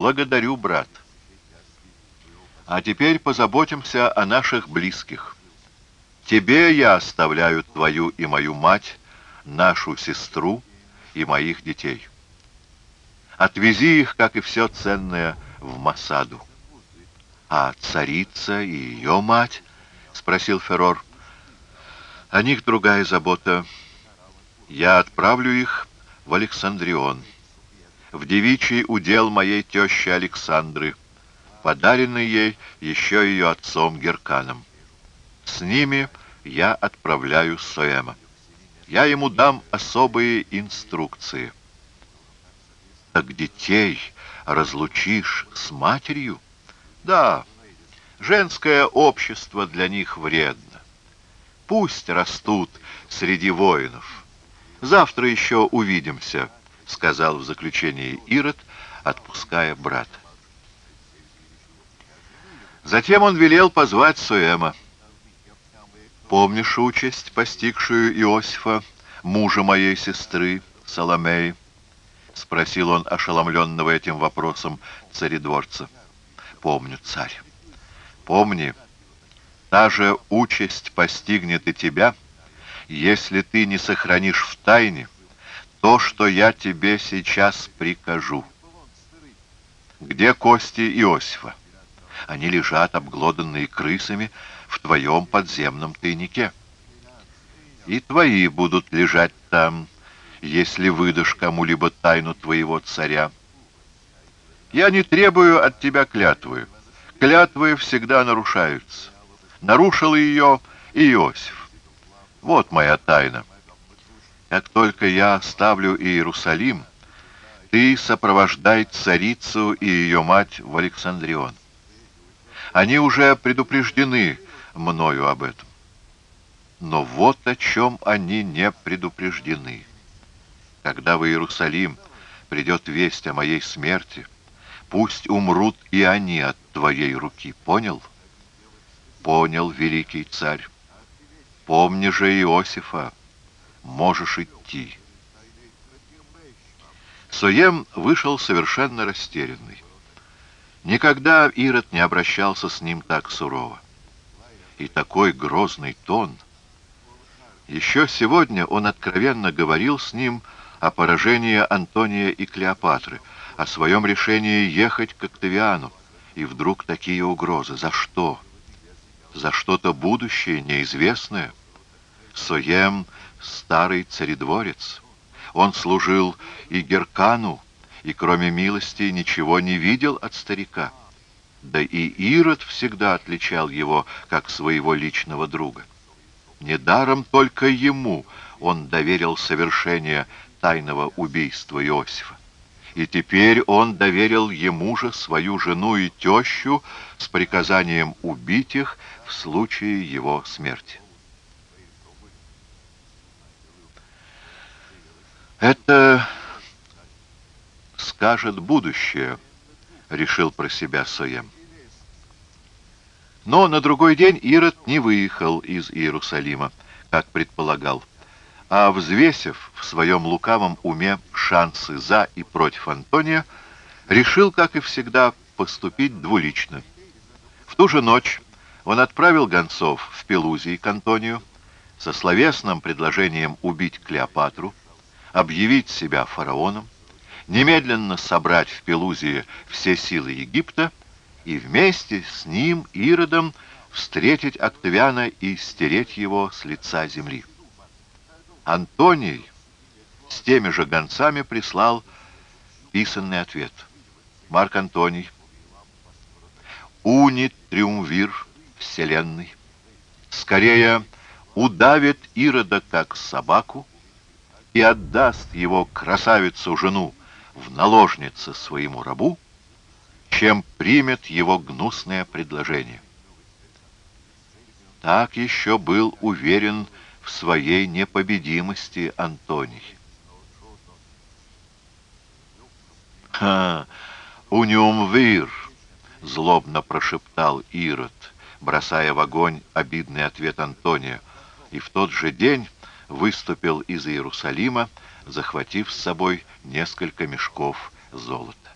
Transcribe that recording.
Благодарю, брат. А теперь позаботимся о наших близких. Тебе я оставляю твою и мою мать, нашу сестру и моих детей. Отвези их, как и все ценное, в Масаду. А царица и ее мать? Спросил Феррор. О них другая забота. Я отправлю их в Александрион, в девичий удел моей тещи Александры, подаренный ей еще ее отцом Герканом. С ними я отправляю Соэма. Я ему дам особые инструкции. Так детей разлучишь с матерью? Да, женское общество для них вредно. Пусть растут среди воинов. Завтра еще увидимся, сказал в заключении Ирод, отпуская брата. Затем он велел позвать Суэма. «Помнишь участь, постигшую Иосифа, мужа моей сестры, Соломеи?» — спросил он ошеломленного этим вопросом царедворца. «Помню, царь. Помни, та же участь постигнет и тебя, если ты не сохранишь в тайне то, что я тебе сейчас прикажу. Где кости Иосифа? Они лежат, обглоданные крысами, в твоем подземном тайнике. И твои будут лежать там, если выдашь кому-либо тайну твоего царя. Я не требую от тебя клятвы. Клятвы всегда нарушаются. Нарушил ее Иосиф. Вот моя тайна. Как только я оставлю Иерусалим, ты сопровождай царицу и ее мать в Александрион. Они уже предупреждены мною об этом. Но вот о чем они не предупреждены. Когда в Иерусалим придет весть о моей смерти, пусть умрут и они от твоей руки. Понял? Понял, великий царь. Помни же Иосифа, можешь идти. Суем вышел совершенно растерянный. Никогда Ирод не обращался с ним так сурово. И такой грозный тон. Еще сегодня он откровенно говорил с ним о поражении Антония и Клеопатры, о своем решении ехать к Октавиану. И вдруг такие угрозы. За что? За что-то будущее, неизвестное. Соем — старый царедворец. Он служил и Геркану, и кроме милости ничего не видел от старика. Да и Ирод всегда отличал его как своего личного друга. Недаром только ему он доверил совершение тайного убийства Иосифа. И теперь он доверил ему же свою жену и тещу с приказанием убить их в случае его смерти. Это скажет будущее, решил про себя Соем. Но на другой день Ирод не выехал из Иерусалима, как предполагал, а, взвесив в своем лукавом уме шансы за и против Антония, решил, как и всегда, поступить двулично. В ту же ночь он отправил гонцов в Пелузии к Антонию со словесным предложением убить Клеопатру, объявить себя фараоном, немедленно собрать в Пелузии все силы Египта и вместе с ним, Иродом, встретить Октавиана и стереть его с лица земли. Антоний с теми же гонцами прислал писанный ответ. Марк Антоний, унит триумвир вселенной, скорее удавит Ирода как собаку, и отдаст его красавицу-жену в наложнице своему рабу, чем примет его гнусное предложение. Так еще был уверен в своей непобедимости Антоний. «Ха! Униумвир!» — злобно прошептал Ирод, бросая в огонь обидный ответ Антония, и в тот же день выступил из Иерусалима, захватив с собой несколько мешков золота.